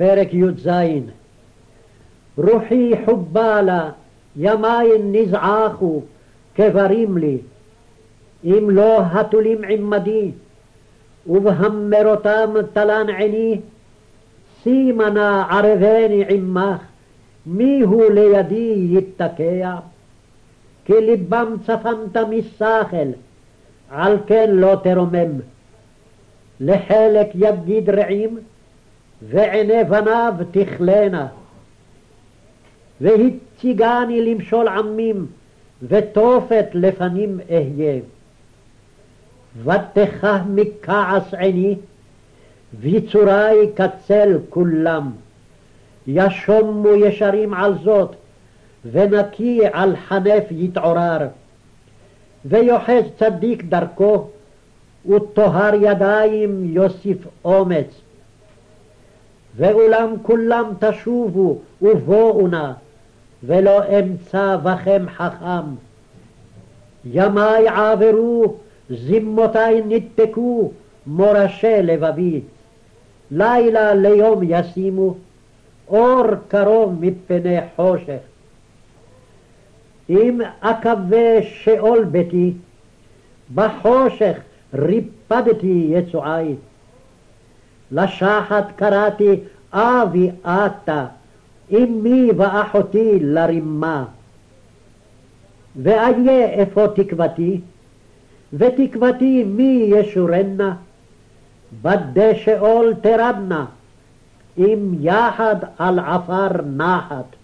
פרק י"ז רוחי חובה לה, ימין נזעכו, כברים לי. אם לא התולים עמדי, ובהמרותם תלן עיני, שימה נא ערבני עמך, מי הוא לידי יתקע? כי ליבם צפנת משכל, על כן לא תרומם. לחלק יגיד רעים, ועיני בניו תכלנה. והציגני למשול עמים, ותופת לפנים אהיה. ותכח מכעס עיני, ויצורי כצל כולם. ישומו ישרים על זאת, ונקי על חנף יתעורר. ויוחז צדיק דרכו, וטוהר ידיים יוסיף אומץ. ואולם כולם תשובו ובואו נא, ולא אמצא בכם חכם. ימי עברו, זמותי נדפקו, מורשי לבבי. לילה ליום ישימו, אור קרוב מפני חושך. אם אקווה שאול ביתי, בחושך ריפדתי יצועי. לשחת קראתי אבי אתה, אמי ואחותי לרימה. ואיה איפה תקוותי? ותקוותי מי ישורנה? בדי שאול תרדנה, אם יחד על עפר נחת.